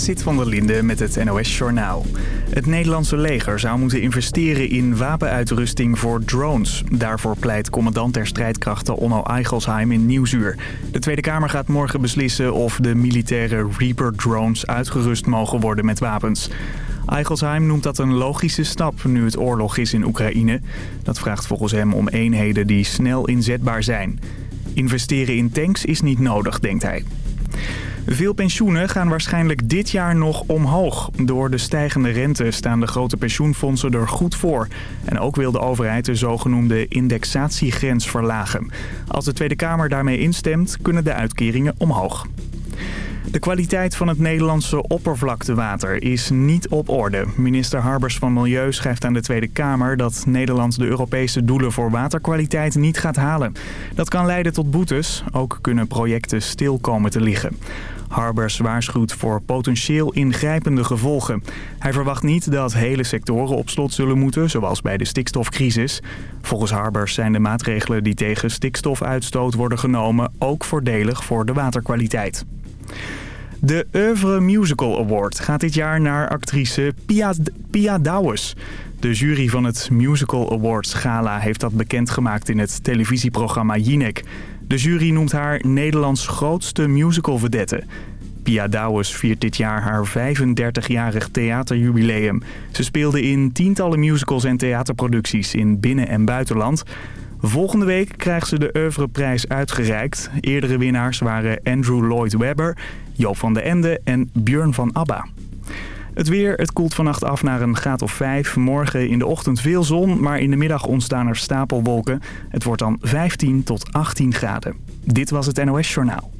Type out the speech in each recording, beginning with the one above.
Sit van der Linde met het NOS-journaal. Het Nederlandse leger zou moeten investeren in wapenuitrusting voor drones. Daarvoor pleit commandant der strijdkrachten Onno Eichelsheim in Nieuwsuur. De Tweede Kamer gaat morgen beslissen of de militaire Reaper-drones uitgerust mogen worden met wapens. Eichelsheim noemt dat een logische stap nu het oorlog is in Oekraïne. Dat vraagt volgens hem om eenheden die snel inzetbaar zijn. Investeren in tanks is niet nodig, denkt hij. Veel pensioenen gaan waarschijnlijk dit jaar nog omhoog. Door de stijgende rente staan de grote pensioenfondsen er goed voor. En ook wil de overheid de zogenoemde indexatiegrens verlagen. Als de Tweede Kamer daarmee instemt, kunnen de uitkeringen omhoog. De kwaliteit van het Nederlandse oppervlaktewater is niet op orde. Minister Harbers van Milieu schrijft aan de Tweede Kamer dat Nederland de Europese doelen voor waterkwaliteit niet gaat halen. Dat kan leiden tot boetes. Ook kunnen projecten stil komen te liggen. Harbers waarschuwt voor potentieel ingrijpende gevolgen. Hij verwacht niet dat hele sectoren op slot zullen moeten, zoals bij de stikstofcrisis. Volgens Harbers zijn de maatregelen die tegen stikstofuitstoot worden genomen ook voordelig voor de waterkwaliteit. De Oeuvre Musical Award gaat dit jaar naar actrice Pia, Pia Douwes. De jury van het Musical Awards Gala heeft dat bekendgemaakt in het televisieprogramma Jinek. De jury noemt haar Nederlands grootste musical vedette. Pia Douwes viert dit jaar haar 35-jarig theaterjubileum. Ze speelde in tientallen musicals en theaterproducties in binnen- en buitenland. Volgende week krijgt ze de Oeuvreprijs uitgereikt. Eerdere winnaars waren Andrew Lloyd Webber, Joop van den Ende en Björn van Abba. Het weer, het koelt vannacht af naar een graad of 5. Morgen in de ochtend veel zon, maar in de middag ontstaan er stapelwolken. Het wordt dan 15 tot 18 graden. Dit was het NOS Journaal.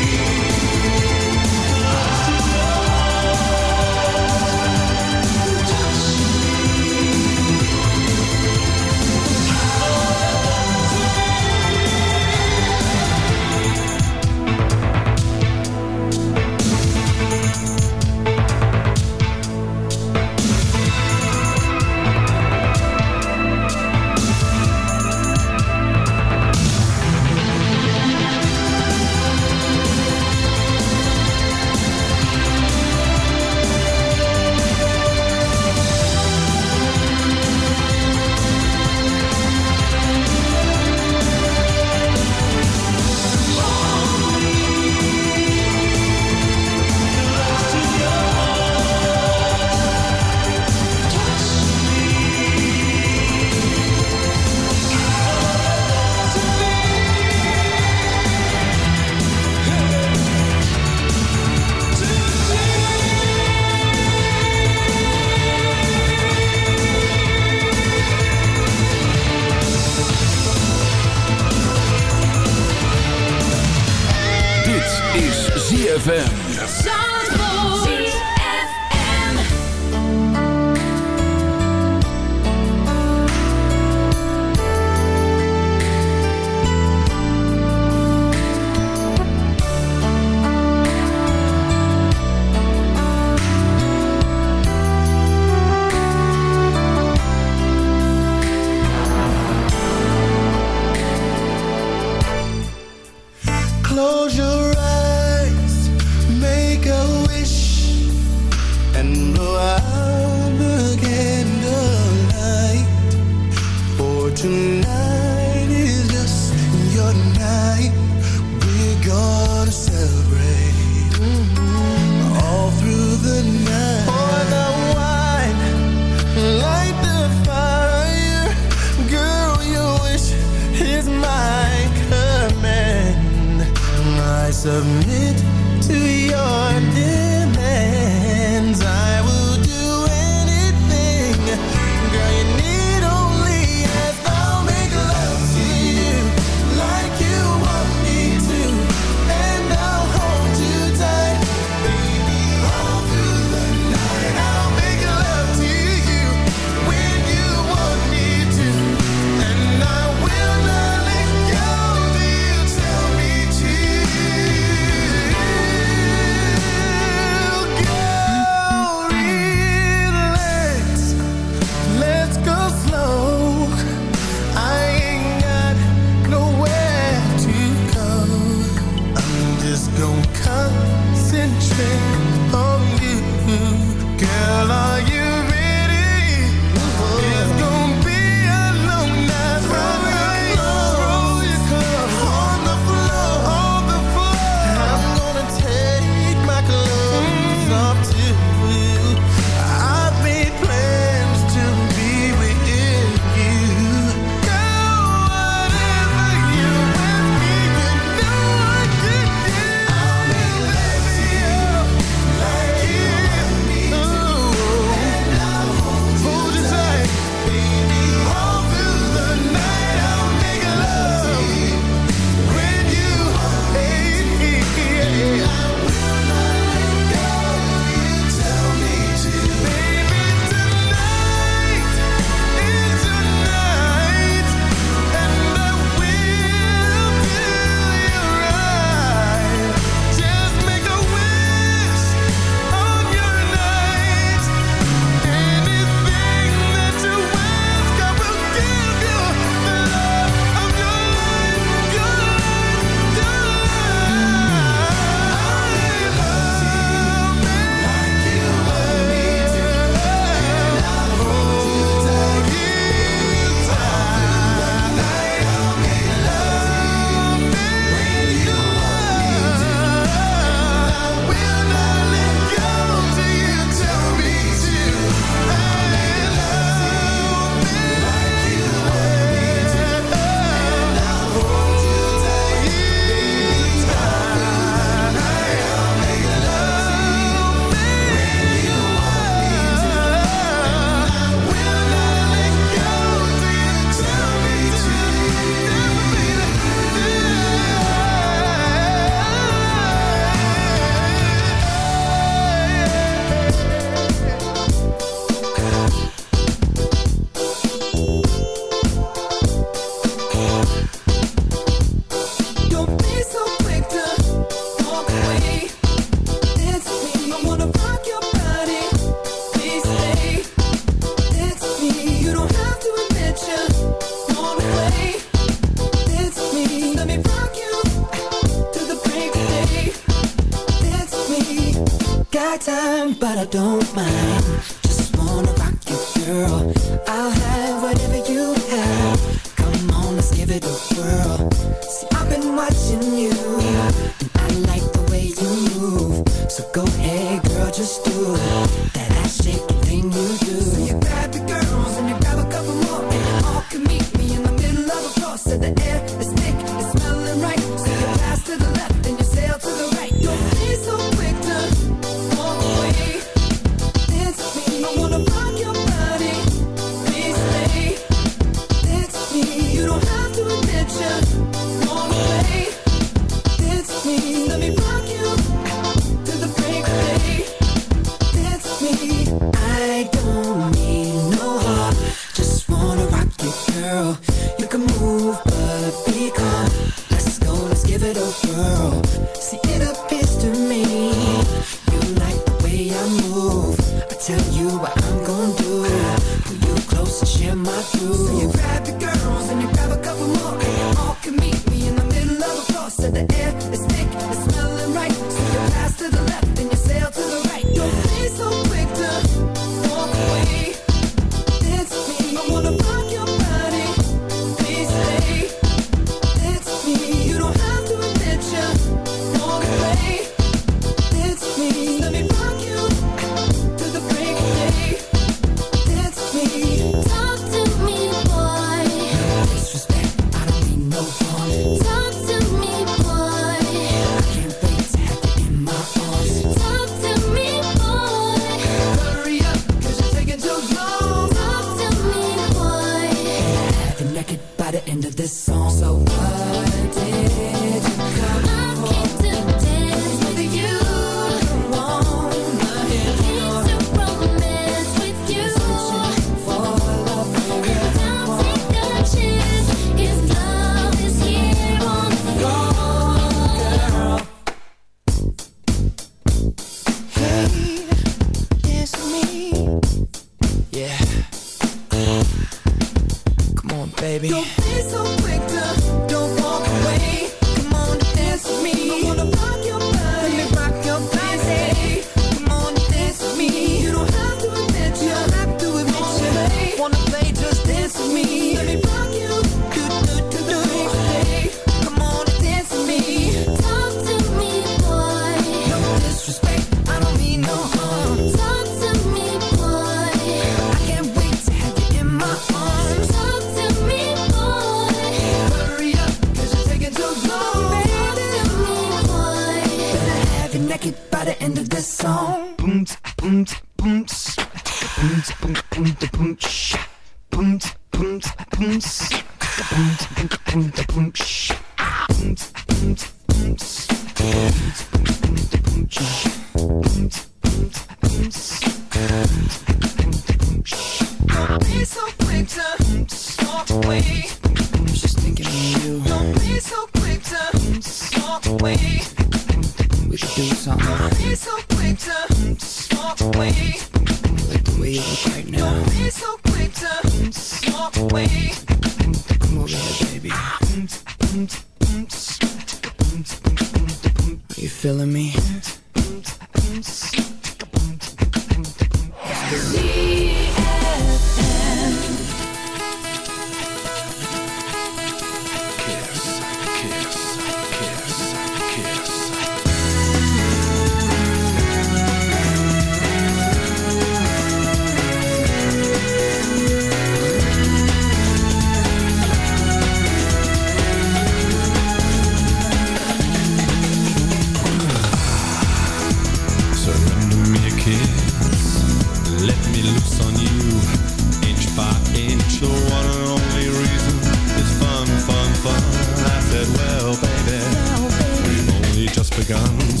begun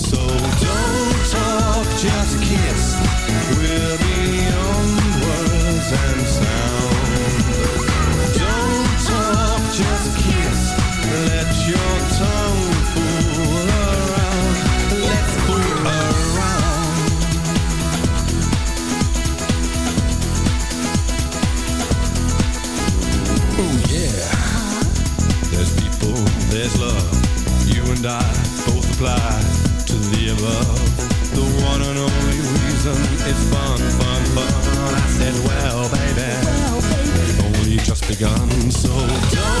gone. So don't.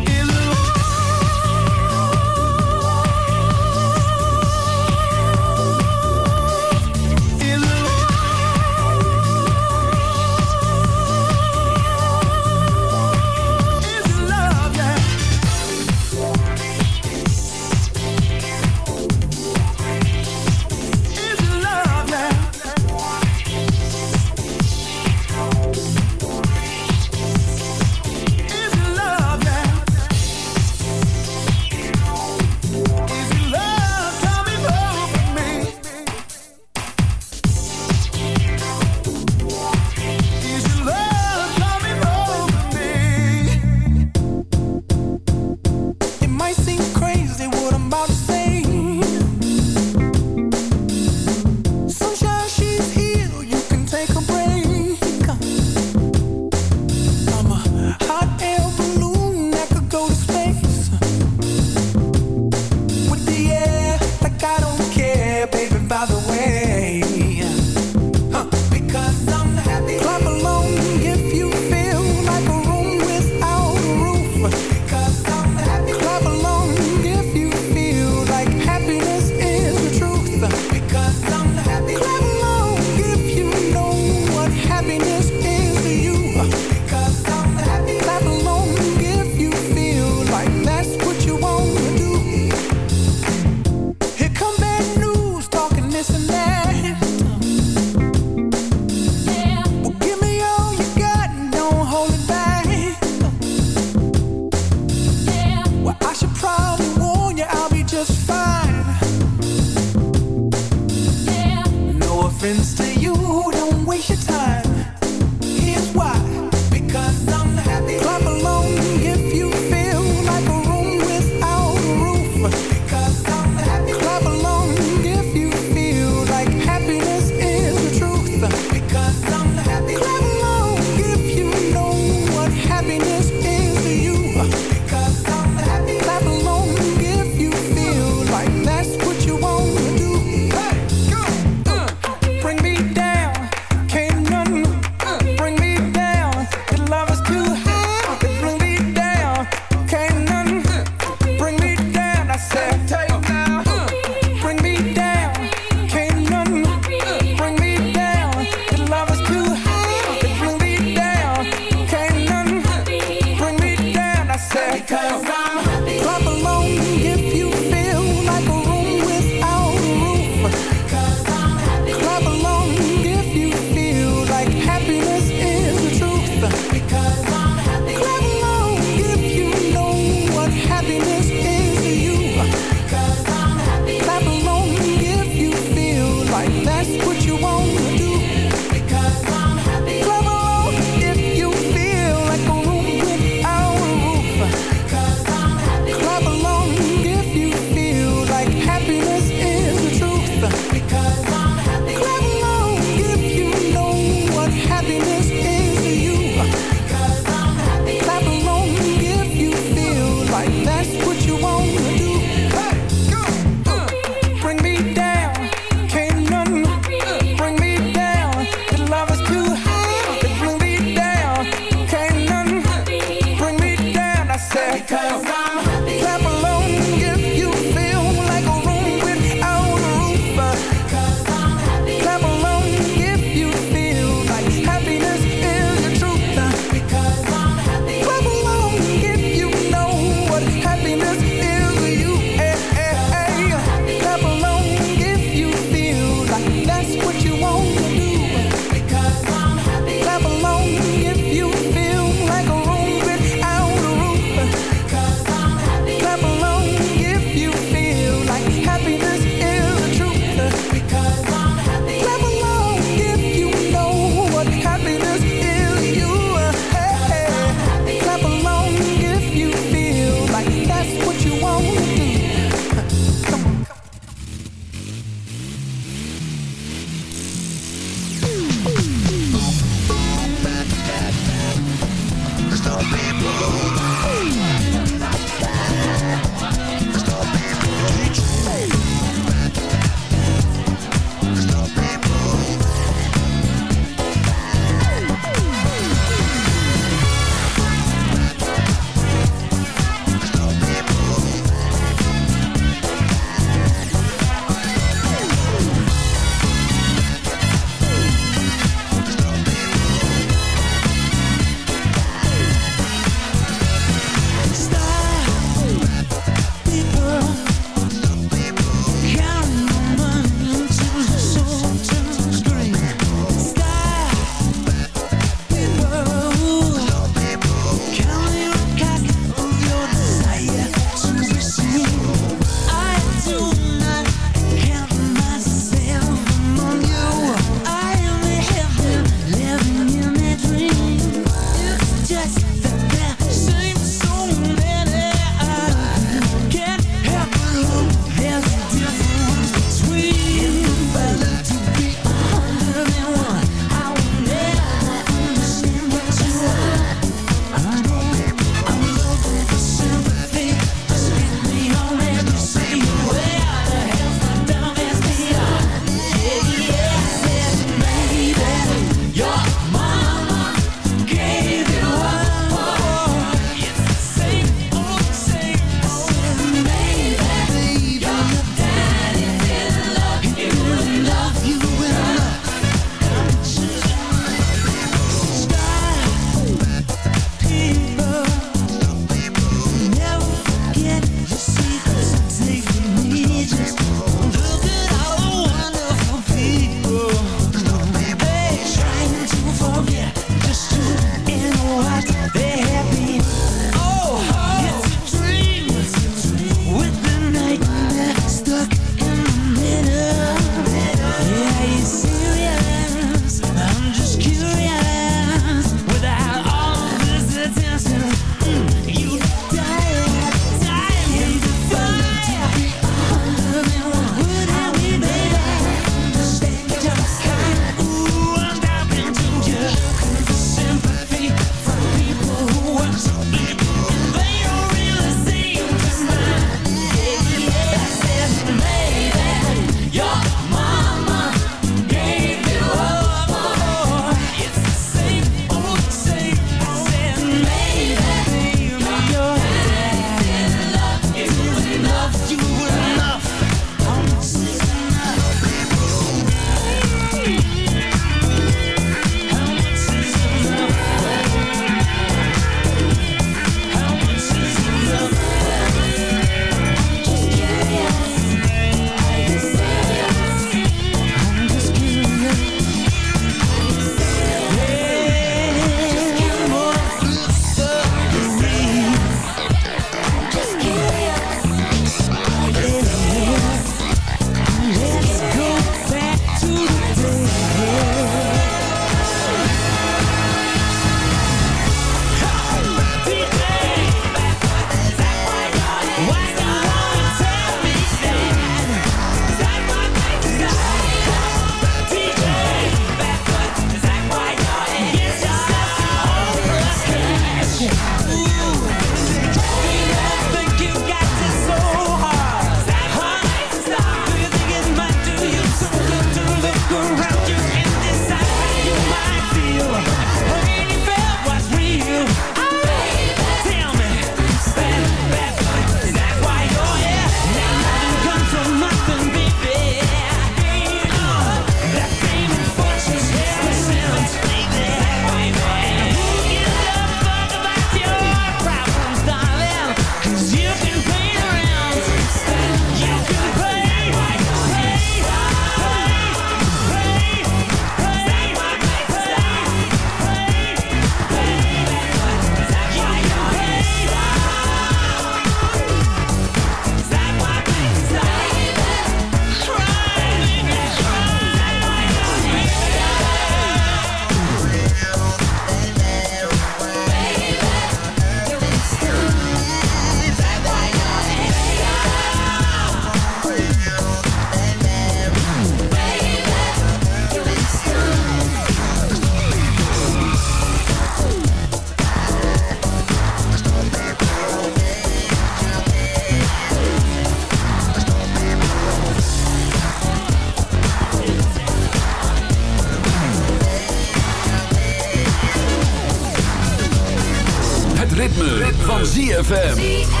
ZFM.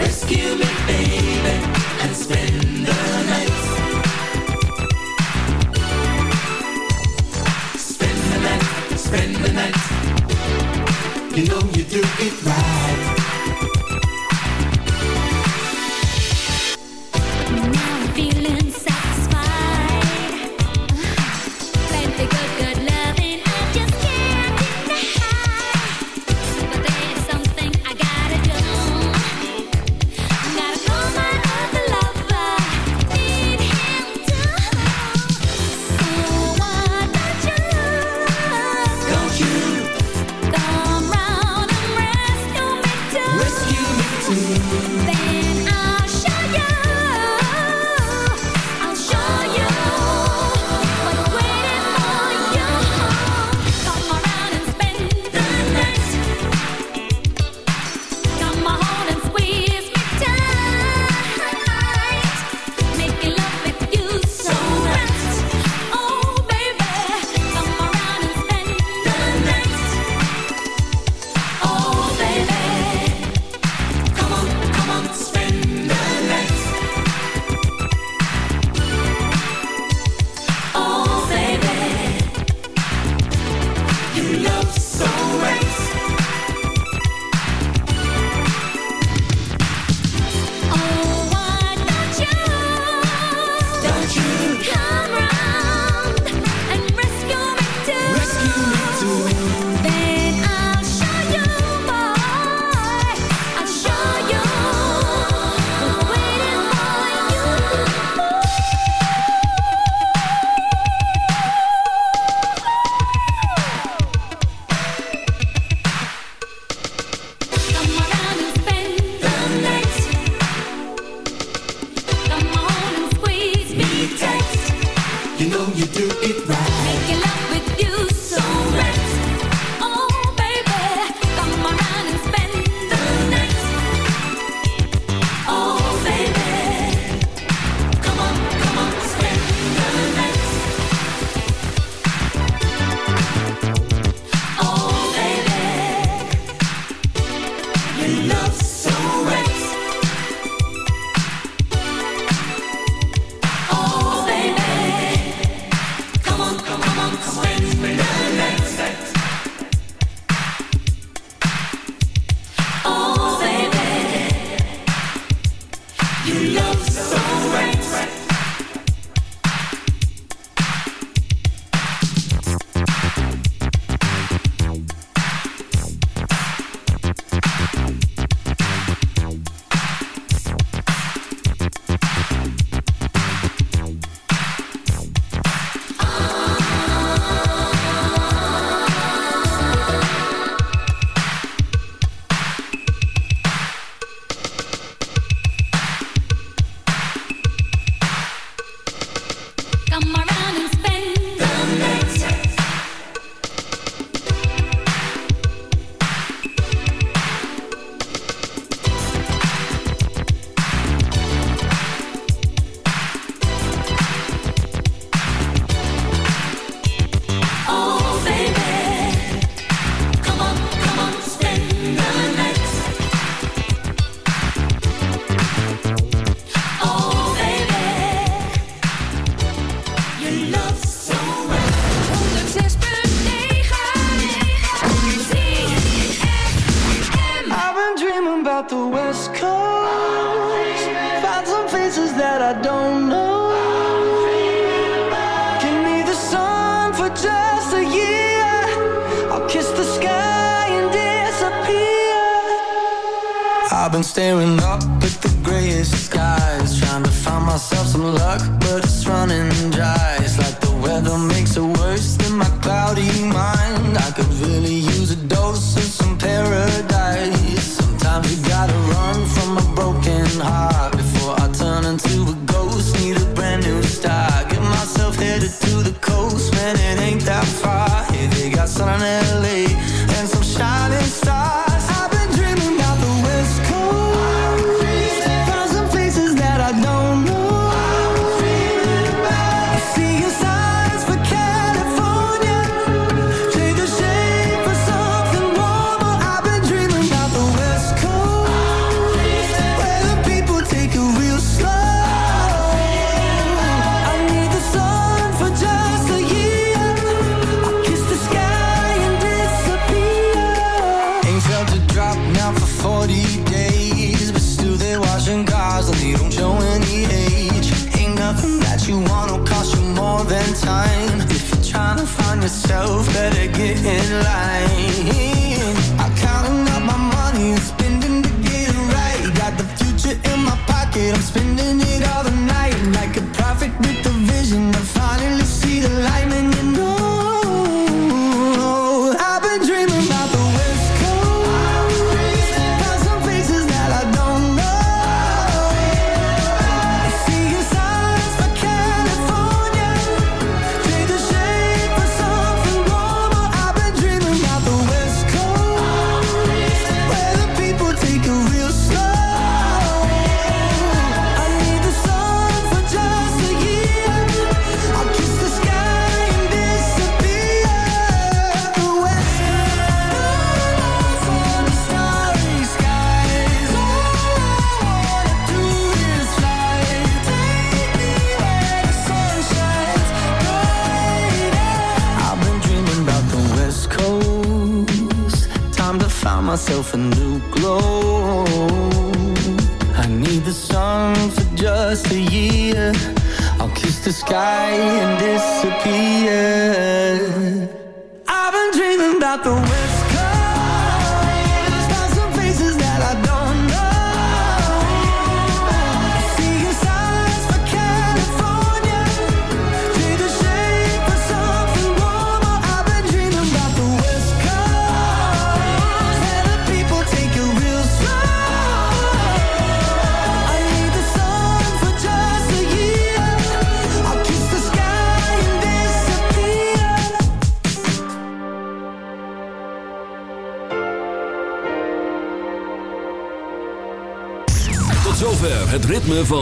Rescue me, baby, and spend the night. Spend the night, spend the night. You know you do it right. I'm staring up at the grayest skies Trying to find myself some luck, but it's running dry.